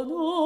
onu